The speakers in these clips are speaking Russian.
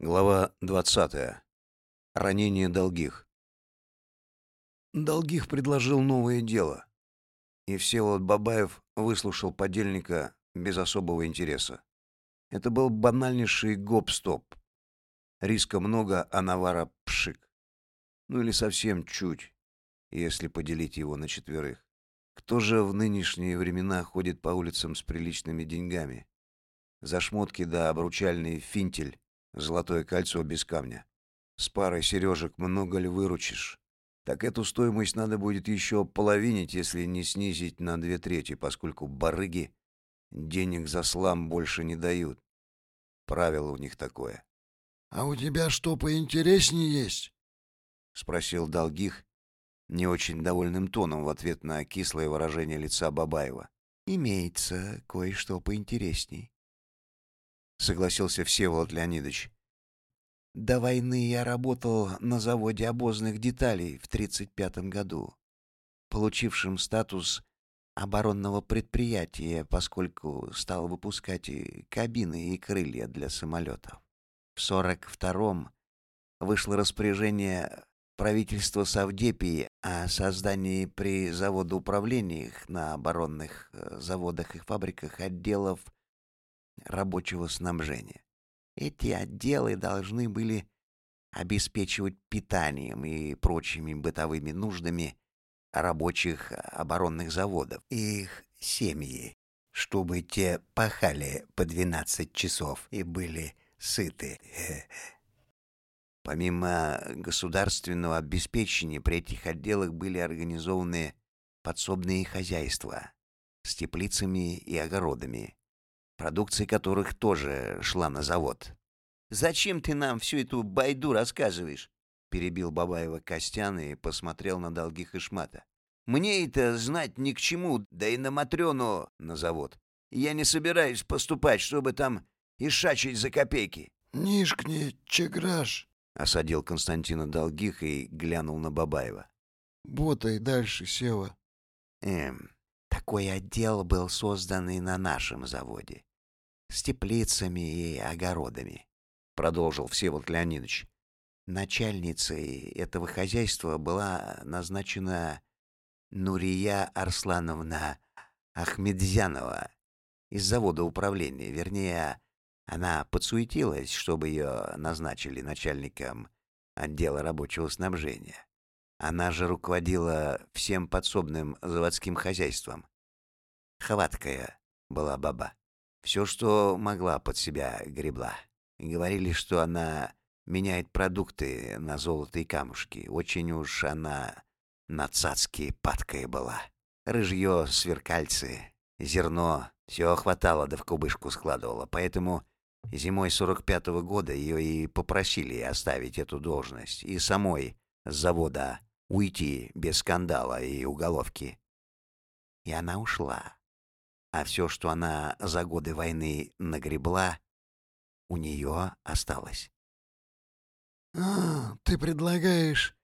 Глава 20. Ранение Долгих. Долгих предложил новое дело, и Всеволод Бабаев выслушал подельника без особого интереса. Это был банальнейший гоп-стоп. Риска много, а навара пшик. Ну или совсем чуть, если поделить его на четверых. Кто же в нынешние времена ходит по улицам с приличными деньгами? За шмотки да обручальный финтель Золотое кольцо без камня. С парой сережек много ли выручишь? Так эту стоимость надо будет еще половинить, если не снизить на две трети, поскольку барыги денег за слам больше не дают. Правило у них такое. — А у тебя что поинтереснее есть? — спросил Долгих не очень довольным тоном в ответ на кислое выражение лица Бабаева. — Имеется кое-что поинтересней согласился Всеволод Леонидович. До войны я работал на заводе обозных деталей в 35 году, получившем статус оборонного предприятия, поскольку стал выпускать и кабины и крылья для самолетов. В 42-м вышло распоряжение правительства Савдепии о создании при заводоуправлениях на оборонных э, заводах и фабриках отделов рабочего снабжения. Эти отделы должны были обеспечивать питанием и прочими бытовыми нуждами рабочих оборонных заводов и их семьи, чтобы те пахали по 12 часов и были сыты. Помимо государственного обеспечения при этих отделах были организованы подсобные хозяйства с теплицами и огородами, продукция которых тоже шла на завод. «Зачем ты нам всю эту байду рассказываешь?» — перебил Бабаева Костян и посмотрел на долгих Ишмата. «Мне это знать ни к чему, да и на Матрёну на завод. Я не собираюсь поступать, чтобы там ишачить за копейки». «Нишкни, чеграш!» — осадил Константина Долгих и глянул на Бабаева. «Ботай дальше, Сева». «Эм, такой отдел был создан и на нашем заводе с теплицами и огородами, продолжил Всеволод Леонидович. Начальницей этого хозяйства была назначена Нурия Арслановна Ахмедзянова из завода управления. Вернее, она подсуетилась, чтобы ее назначили начальником отдела рабочего снабжения. Она же руководила всем подсобным заводским хозяйством. Хваткая была баба. Все, что могла под себя гребла. Говорили, что она меняет продукты на золото и камушки. Очень уж она на цацки падкая была. Рыжье, сверкальцы, зерно — все хватало да в кубышку складывала. Поэтому зимой 45-го года ее и попросили оставить эту должность и самой с завода уйти без скандала и уголовки. И она ушла а все, что она за годы войны нагребла, у нее осталось. «А, ты предлагаешь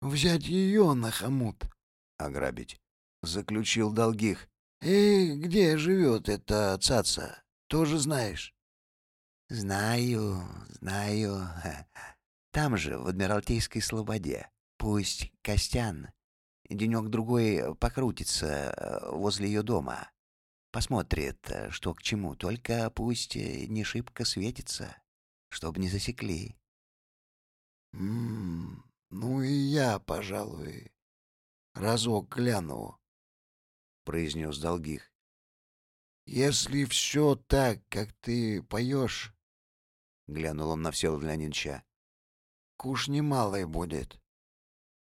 взять ее на хомут?» «Ограбить», — заключил Долгих. «И где живет эта цаца? Тоже знаешь?» «Знаю, знаю. Там же, в Адмиралтейской Слободе. Пусть Костян денек-другой покрутится э, возле ее дома. Посмотрит, э, что к чему, только пусть э, не шибко светится, чтоб не засекли. «М ну и я, пожалуй, разок гляну», — произнес Долгих. «Если все так, как ты поешь», — глянул он на Всеволода Леонидовича, — «куш немалый будет».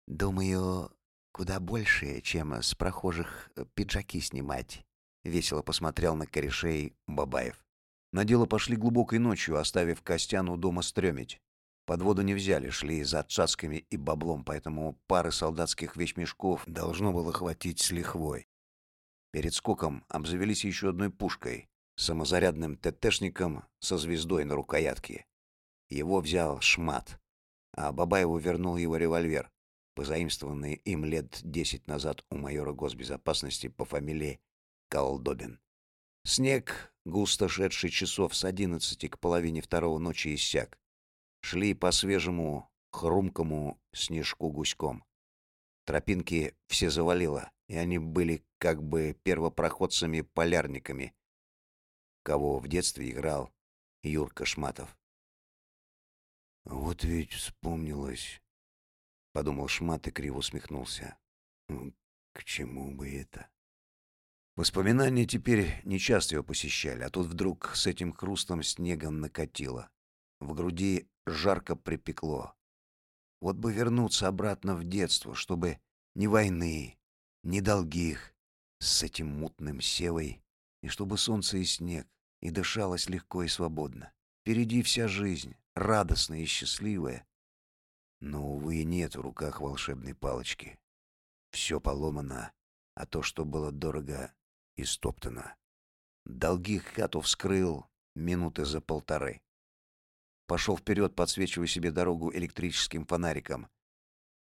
«Думаю, куда больше, чем с прохожих э, пиджаки снимать», весело посмотрел на корешей Бабаев. На дело пошли глубокой ночью, оставив Костяну дома стрёмить. Под воду не взяли, шли за цацками и баблом, поэтому пары солдатских вещмешков должно было хватить с лихвой. Перед скоком обзавелись еще одной пушкой, самозарядным ТТшником со звездой на рукоятке. Его взял Шмат, а Бабаеву вернул его револьвер, позаимствованный им лет десять назад у майора госбезопасности по фамилии Колдобин. Снег, густо шедший часов с одиннадцати к половине второго ночи, иссяк. шли по свежему, хрумкому снежку гуськом. Тропинки все завалило, и они были как бы первопроходцами-полярниками, кого в детстве играл Юрка Шматов. «Вот ведь вспомнилось», — подумал Шмат и криво усмехнулся. «К чему бы это?» Воспоминания теперь нечасто его посещали, а тут вдруг с этим хрустом снегом накатило. В груди жарко припекло. Вот бы вернуться обратно в детство, чтобы ни войны, ни долгих с этим мутным севой, и чтобы солнце и снег, и дышалось легко и свободно. Впереди вся жизнь, радостная и счастливая. Но, увы, нет в руках волшебной палочки. Все поломано, а то, что было дорого, истоптано. Долги хату вскрыл минуты за полторы. Пошел вперед, подсвечивая себе дорогу электрическим фонариком.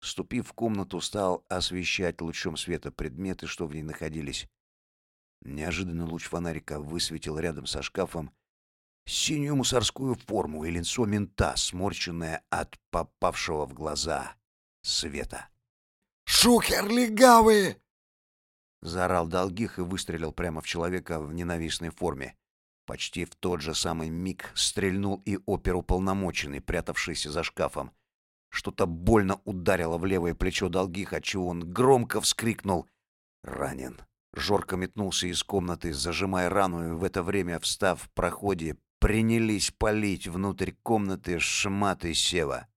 Ступив в комнату, стал освещать лучом света предметы, что в ней находились. Неожиданно луч фонарика высветил рядом со шкафом синюю мусорскую форму и лицо мента, сморщенное от попавшего в глаза света. «Шухер легавый!» Заорал Долгих и выстрелил прямо в человека в ненавистной форме. Почти в тот же самый миг стрельнул и оперуполномоченный, прятавшийся за шкафом. Что-то больно ударило в левое плечо Долгих, отчего он громко вскрикнул «Ранен!». Жорко метнулся из комнаты, зажимая рану, и в это время, встав в проходе, принялись палить внутрь комнаты шмат и сева.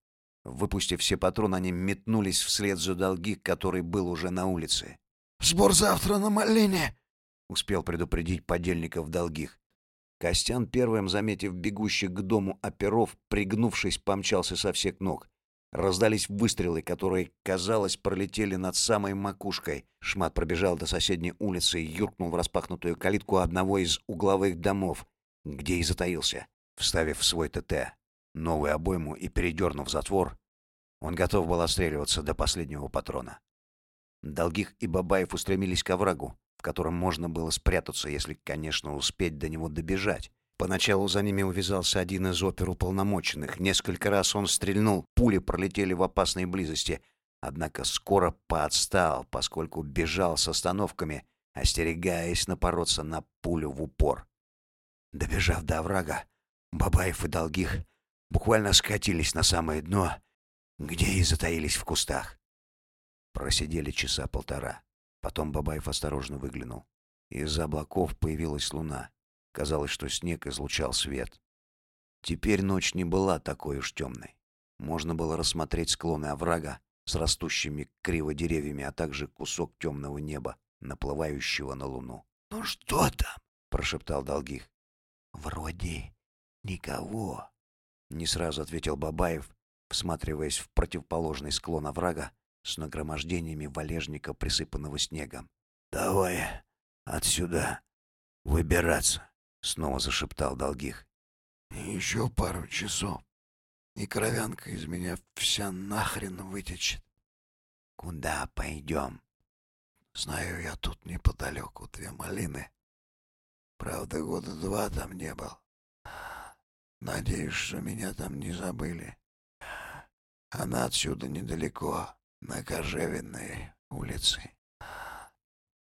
Выпустив все патроны, они метнулись вслед за Долгих, который был уже на улице. «Сбор завтра на Малине!» — успел предупредить подельников Долгих. Костян, первым заметив бегущих к дому оперов, пригнувшись, помчался со всех ног. Раздались выстрелы, которые, казалось, пролетели над самой макушкой. Шмат пробежал до соседней улицы и юркнул в распахнутую калитку одного из угловых домов, где и затаился, вставив в свой ТТ новую обойму и передернув затвор, он готов был отстреливаться до последнего патрона. Долгих и Бабаев устремились к оврагу, в котором можно было спрятаться, если, конечно, успеть до него добежать. Поначалу за ними увязался один из оперуполномоченных. Несколько раз он стрельнул, пули пролетели в опасной близости. Однако скоро поотстал, поскольку бежал с остановками, остерегаясь напороться на пулю в упор. Добежав до оврага, Бабаев и Долгих буквально скатились на самое дно, где и затаились в кустах. Просидели часа полтора. Потом Бабаев осторожно выглянул. Из-за облаков появилась луна. Казалось, что снег излучал свет. Теперь ночь не была такой уж темной. Можно было рассмотреть склоны оврага с растущими криво деревьями, а также кусок темного неба, наплывающего на луну. «Ну что там?» — прошептал Долгих. «Вроде никого», — не сразу ответил Бабаев, всматриваясь в противоположный склон оврага, с нагромождениями валежника, присыпанного снегом. «Давай отсюда выбираться», — снова зашептал Долгих. «Еще пару часов, и кровянка из меня вся нахрен вытечет». «Куда пойдем?» «Знаю я тут неподалеку две малины. Правда, года два там не был. Надеюсь, что меня там не забыли. Она отсюда недалеко на Кожевенной улице.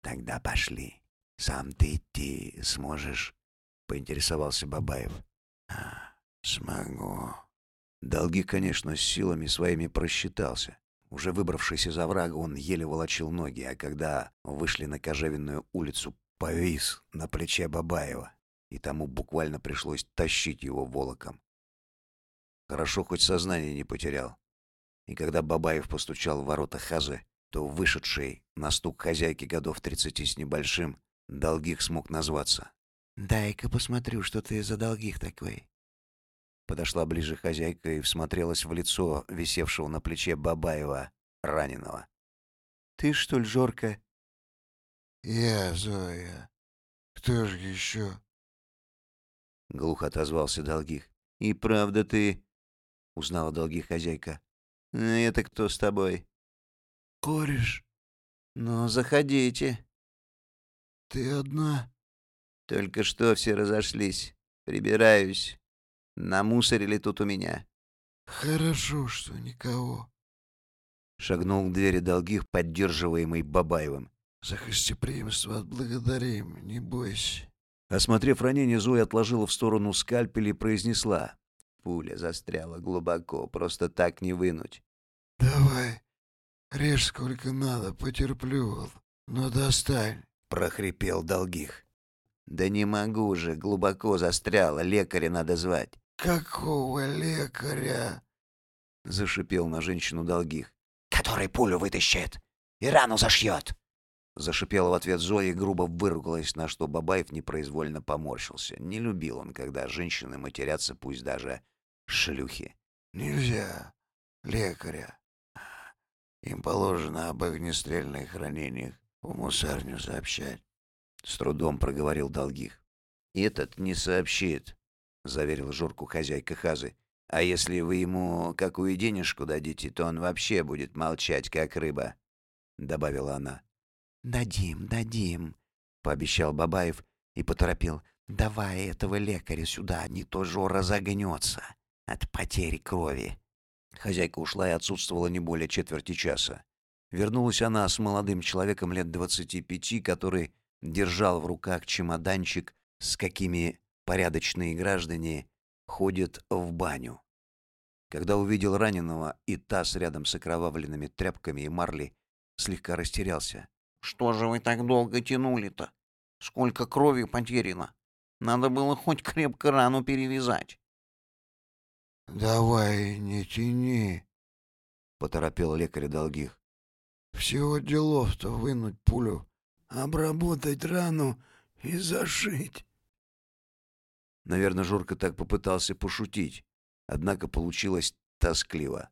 Тогда пошли. Сам ты идти сможешь? Поинтересовался Бабаев. Смогу. Долги, конечно, с силами своими просчитался. Уже выбравшись из оврага, он еле волочил ноги, а когда вышли на Кожевенную улицу, повис на плече Бабаева, и тому буквально пришлось тащить его волоком. Хорошо, хоть сознание не потерял. И когда Бабаев постучал в ворота Хазы, то вышедший на стук хозяйки годов тридцати с небольшим Долгих смог назваться. «Дай-ка посмотрю, что ты за Долгих такой». Подошла ближе хозяйка и всмотрелась в лицо висевшего на плече Бабаева, раненого. «Ты, что ли, Жорка?» «Я, Зоя. Кто же еще?» Глухо отозвался Долгих. «И правда ты...» — узнала Долгих хозяйка. «Это кто с тобой?» «Кореш». «Ну, заходите». «Ты одна?» «Только что все разошлись. Прибираюсь. Намусорили тут у меня». Хорошо, что никого. Шагнул к двери долгих, поддерживаемый Бабаевым. За гостеприимство отблагодарим, не бойся. Осмотрев ранение, Зоя отложила в сторону скальпель и произнесла. Пуля застряла глубоко, просто так не вынуть. Давай, режь сколько надо, потерплю, но достань. Прохрипел долгих. Да не могу же, глубоко застряла, лекаря надо звать. Какого лекаря? Зашипел на женщину долгих. Который пулю вытащит и рану зашьет. Зашипела в ответ Зоя и грубо выругалась, на что Бабаев непроизвольно поморщился. Не любил он, когда женщины матерятся, пусть даже шлюхи. Нельзя лекаря. Им положено об огнестрельных ранениях в мусарню сообщать. С трудом проговорил Долгих. «Этот не сообщит», — заверил Жорку хозяйка Хазы. «А если вы ему какую денежку дадите, то он вообще будет молчать, как рыба», — добавила она. «Дадим, дадим», — пообещал Бабаев и поторопил. «Давай этого лекаря сюда, не то Жора загнется от потери крови». Хозяйка ушла и отсутствовала не более четверти часа. Вернулась она с молодым человеком лет двадцати пяти, который держал в руках чемоданчик, с какими порядочные граждане ходят в баню. Когда увидел раненого и таз рядом с окровавленными тряпками и марли, слегка растерялся. «Что же вы так долго тянули-то? Сколько крови потеряно? Надо было хоть крепко рану перевязать». «Давай, не тяни», — поторопил лекарь долгих. «Всего делов-то вынуть пулю, обработать рану и зашить». Наверное, Жорка так попытался пошутить, однако получилось тоскливо.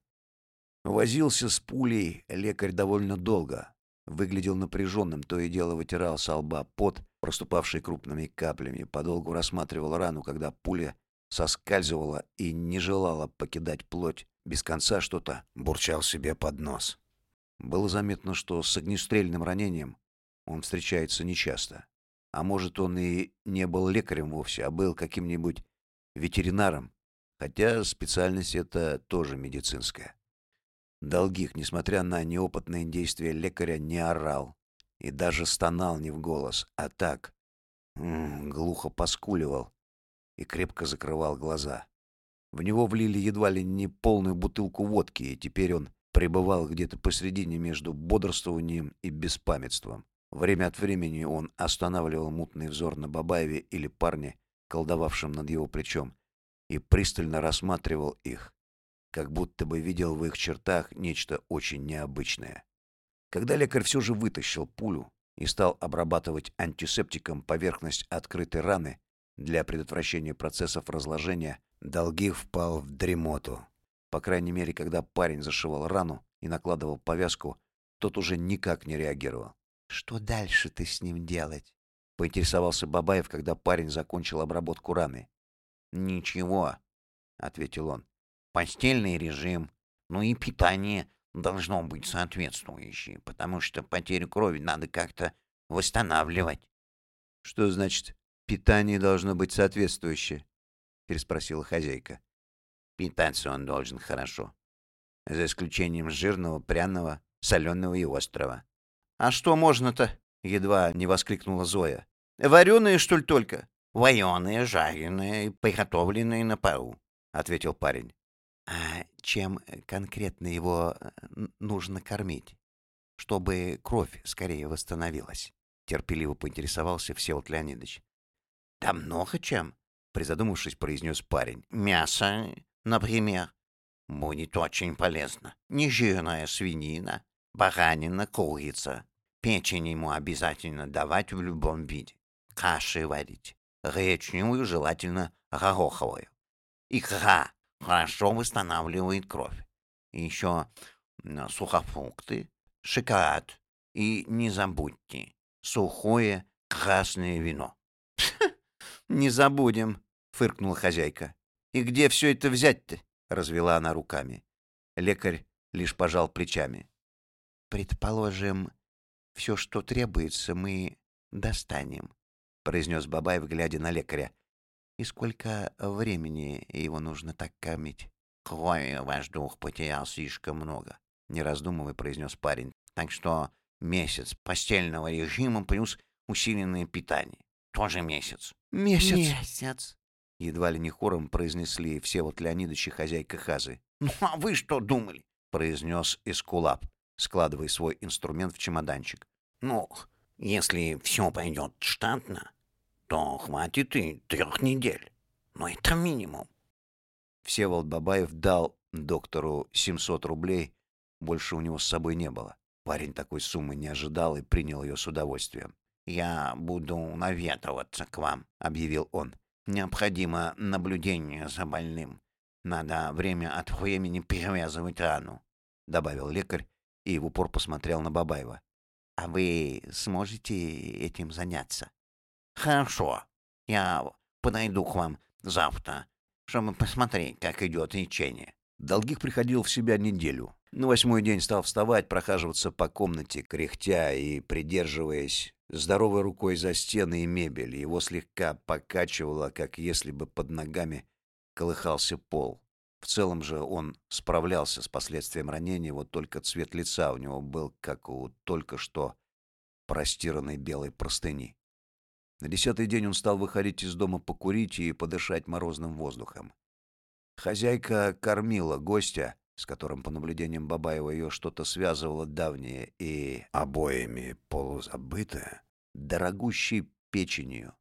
Возился с пулей лекарь довольно долго. Выглядел напряженным, то и дело вытирал с лба пот, проступавший крупными каплями, подолгу рассматривал рану, когда пуля соскальзывала и не желала покидать плоть, без конца что-то бурчал себе под нос. Было заметно, что с огнестрельным ранением он встречается нечасто. А может, он и не был лекарем вовсе, а был каким-нибудь ветеринаром, хотя специальность это тоже медицинская. Долгих, несмотря на неопытные действия лекаря, не орал и даже стонал не в голос, а так, м глухо поскуливал, и крепко закрывал глаза. В него влили едва ли не полную бутылку водки, и теперь он пребывал где-то посредине между бодрствованием и беспамятством. Время от времени он останавливал мутный взор на Бабаеве или парне, колдовавшем над его плечом, и пристально рассматривал их, как будто бы видел в их чертах нечто очень необычное. Когда лекарь все же вытащил пулю и стал обрабатывать антисептиком поверхность открытой раны, для предотвращения процессов разложения Долгих впал в дремоту. По крайней мере, когда парень зашивал рану и накладывал повязку, тот уже никак не реагировал. «Что дальше ты с ним делать?» — поинтересовался Бабаев, когда парень закончил обработку раны. «Ничего», — ответил он. «Постельный режим, ну и питание должно быть соответствующее, потому что потерю крови надо как-то восстанавливать». «Что значит Питание должно быть соответствующее, переспросила хозяйка. Питаться он должен хорошо, за исключением жирного, пряного, соленого и острого. А что можно-то? едва не воскликнула Зоя. Вареные, что ли, только? Вареные, жареные, приготовленные на пару, ответил парень. А чем конкретно его э, нужно кормить, чтобы кровь скорее восстановилась? терпеливо поинтересовался Всеволод Леонидович. Да много чем, призадумавшись, произнес парень. Мясо, например, будет очень полезно. Нежирная свинина, баранина, курица. Печень ему обязательно давать в любом виде. Каши варить. Гречневую, желательно гороховую. Икра хорошо восстанавливает кровь. Еще сухофрукты, шоколад. И не забудьте, сухое красное вино. Не забудем, фыркнула хозяйка. И где все это взять-то? развела она руками. Лекарь лишь пожал плечами. Предположим, все, что требуется, мы достанем, произнес Бабаев, глядя на лекаря. И сколько времени его нужно так кормить? Крови ваш дух потерял слишком много, не раздумывая произнес парень. Так что месяц постельного режима плюс усиленное питание. Тоже месяц. Месяц. Месяц. Едва ли не хором произнесли все вот Леонидович и хозяйка Хазы. Ну а вы что думали? произнес Эскулап, складывая свой инструмент в чемоданчик. Ну, если все пойдет штатно, то хватит и трех недель. Но это минимум. Всеволод Бабаев дал доктору 700 рублей, больше у него с собой не было. Парень такой суммы не ожидал и принял ее с удовольствием. «Я буду наведываться к вам», — объявил он. «Необходимо наблюдение за больным. Надо время от времени перевязывать рану», — добавил лекарь и в упор посмотрел на Бабаева. «А вы сможете этим заняться?» «Хорошо. Я подойду к вам завтра, чтобы посмотреть, как идет лечение». Долгих приходил в себя неделю. На восьмой день стал вставать, прохаживаться по комнате, кряхтя и придерживаясь здоровой рукой за стены и мебель. Его слегка покачивало, как если бы под ногами колыхался пол. В целом же он справлялся с последствием ранения, вот только цвет лица у него был, как у только что простиранной белой простыни. На десятый день он стал выходить из дома покурить и подышать морозным воздухом. Хозяйка кормила гостя, с которым, по наблюдениям Бабаева, ее что-то связывало давнее и обоими полузабытое, дорогущей печенью,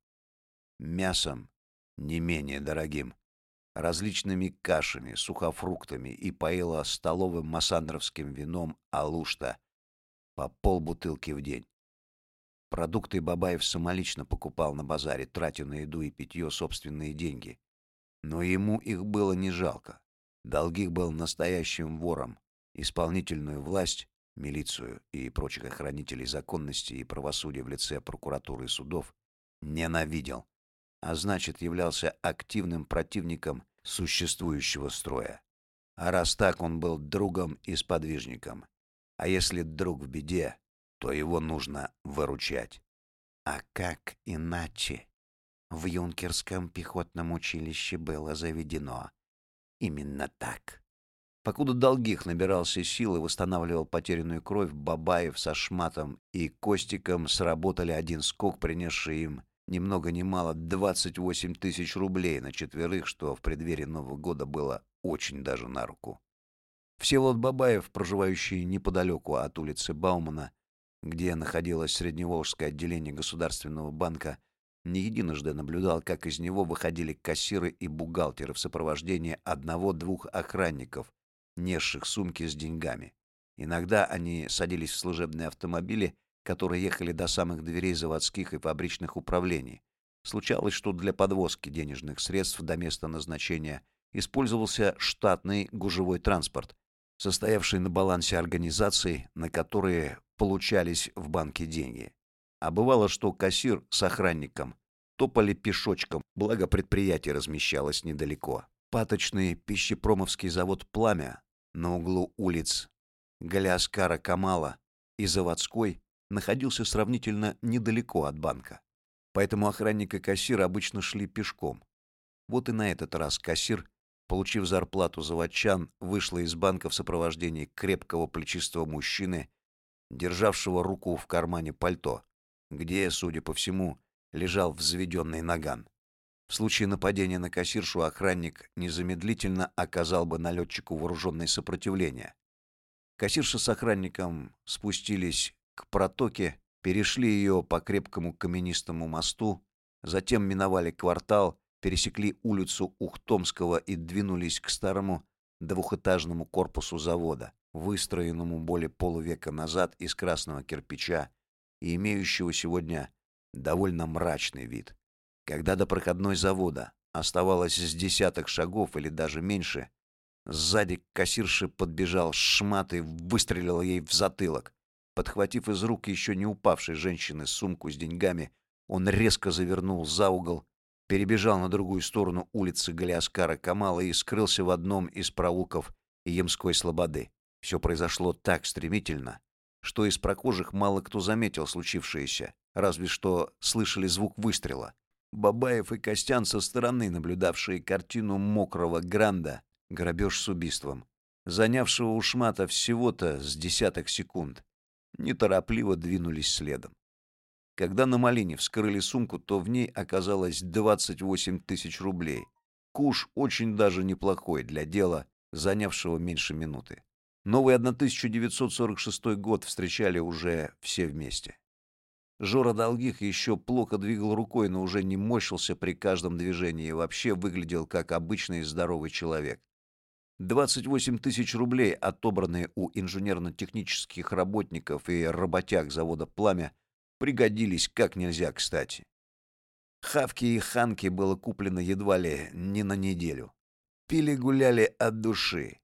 мясом не менее дорогим, различными кашами, сухофруктами и поила столовым массандровским вином Алушта по полбутылки в день. Продукты Бабаев самолично покупал на базаре, тратя на еду и питье собственные деньги. Но ему их было не жалко. Долгих был настоящим вором. Исполнительную власть, милицию и прочих охранителей законности и правосудия в лице прокуратуры и судов ненавидел, а значит являлся активным противником существующего строя. А раз так, он был другом и сподвижником. А если друг в беде, то его нужно выручать. А как иначе? В юнкерском пехотном училище было заведено. Именно так. Покуда Долгих набирался сил и восстанавливал потерянную кровь, Бабаев со Шматом и Костиком сработали один скок, принесший им ни много ни мало 28 тысяч рублей на четверых, что в преддверии Нового года было очень даже на руку. Всеволод Бабаев, проживающий неподалеку от улицы Баумана, где находилось Средневолжское отделение Государственного банка, не единожды наблюдал, как из него выходили кассиры и бухгалтеры в сопровождении одного-двух охранников, несших сумки с деньгами. Иногда они садились в служебные автомобили, которые ехали до самых дверей заводских и фабричных управлений. Случалось, что для подвозки денежных средств до места назначения использовался штатный гужевой транспорт, состоявший на балансе организаций, на которые получались в банке деньги. А бывало, что кассир с охранником топали пешочком, благо предприятие размещалось недалеко. Паточный пищепромовский завод «Пламя» на углу улиц Галяскара Камала и Заводской находился сравнительно недалеко от банка. Поэтому охранник и кассир обычно шли пешком. Вот и на этот раз кассир Получив зарплату заводчан, вышла из банка в сопровождении крепкого плечистого мужчины, державшего руку в кармане пальто, где, судя по всему, лежал взведенный наган. В случае нападения на кассиршу охранник незамедлительно оказал бы налетчику вооруженное сопротивление. Кассирша с охранником спустились к протоке, перешли ее по крепкому каменистому мосту, затем миновали квартал пересекли улицу Ухтомского и двинулись к старому двухэтажному корпусу завода, выстроенному более полувека назад из красного кирпича и имеющего сегодня довольно мрачный вид. Когда до проходной завода оставалось с десяток шагов или даже меньше, сзади к кассирше подбежал шмат и выстрелил ей в затылок. Подхватив из рук еще не упавшей женщины сумку с деньгами, он резко завернул за угол перебежал на другую сторону улицы Галиаскара Камала и скрылся в одном из проулков Емской Слободы. Все произошло так стремительно, что из прохожих мало кто заметил случившееся, разве что слышали звук выстрела. Бабаев и Костян со стороны, наблюдавшие картину мокрого гранда, Грабеж с убийством. Занявшего у Шмата всего-то с десяток секунд. Неторопливо двинулись следом. Когда на Малине вскрыли сумку, то в ней оказалось 28 тысяч рублей. Куш очень даже неплохой для дела, занявшего меньше минуты. Новый 1946 год встречали уже все вместе. Жора Долгих еще плохо двигал рукой, но уже не морщился при каждом движении и вообще выглядел как обычный здоровый человек. 28 тысяч рублей, отобранные у инженерно-технических работников и работяг завода «Пламя», пригодились как нельзя кстати. Хавки и ханки было куплено едва ли не на неделю. Пили-гуляли от души.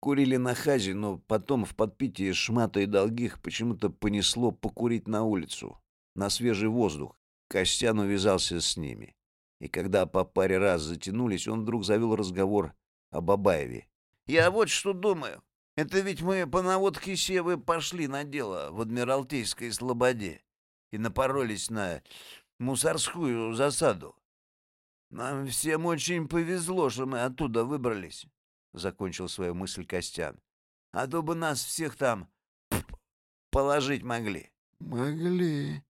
Курили на хазе, но потом в подпитии шмата и долгих почему-то понесло покурить на улицу, на свежий воздух. Костян увязался с ними. И когда по паре раз затянулись, он вдруг завел разговор о Бабаеве. «Я вот что думаю. Это ведь мы по наводке Севы пошли на дело в Адмиралтейской Слободе и напоролись на мусорскую засаду. Нам всем очень повезло, что мы оттуда выбрались. — закончил свою мысль Костян. «А то бы нас всех там положить могли». «Могли», —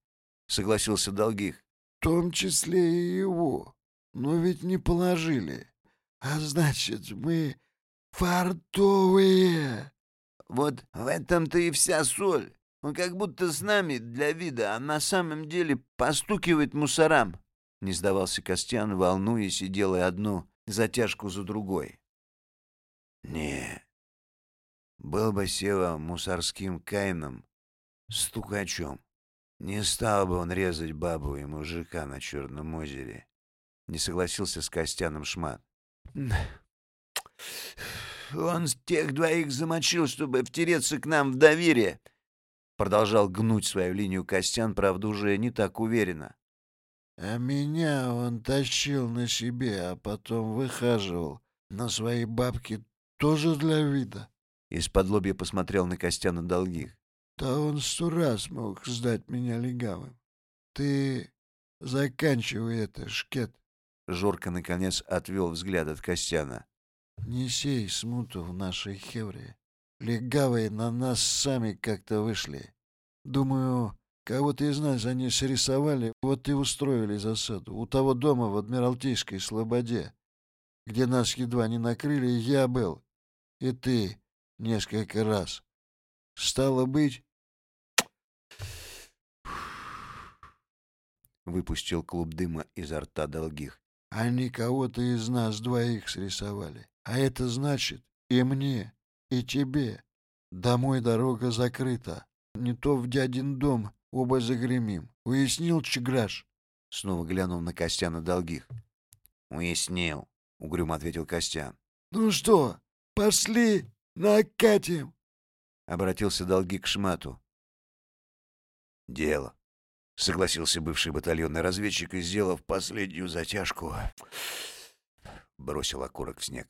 согласился Долгих. «В том числе и его. Но ведь не положили. А значит, мы фартовые». «Вот в этом-то и вся соль. Он как будто с нами для вида, а на самом деле постукивает мусорам». Не сдавался Костян, волнуясь и делая одну затяжку за другой. Не. Был бы Сева мусорским кайном, стукачом. Не стал бы он резать бабу и мужика на Черном озере. Не согласился с Костяном Шмат. Он тех двоих замочил, чтобы втереться к нам в доверие. Продолжал гнуть свою линию Костян, правда, уже не так уверенно. А меня он тащил на себе, а потом выхаживал на свои бабки тоже для вида. Из-под лобья посмотрел на Костяна Долгих. Да он сто раз мог сдать меня легавым. Ты заканчивай это, шкет. Жорко, наконец, отвел взгляд от Костяна. Не сей смуту в нашей хевре. Легавые на нас сами как-то вышли. Думаю, кого-то из нас они срисовали, вот и устроили засаду. У того дома в Адмиралтейской Слободе, где нас едва не накрыли, я был. И ты несколько раз. Стало быть... Выпустил клуб дыма изо рта долгих. Они кого-то из нас двоих срисовали. А это значит и мне, и тебе. Домой дорога закрыта. Не то в дядин дом оба загремим. Уяснил, Чеграш? Снова глянул на Костяна долгих. Уяснил, угрюмо ответил Костян. Ну что, Пошли, накатим!» Обратился долги к шмату. «Дело», — согласился бывший батальонный разведчик и, сделав последнюю затяжку, бросил окурок в снег.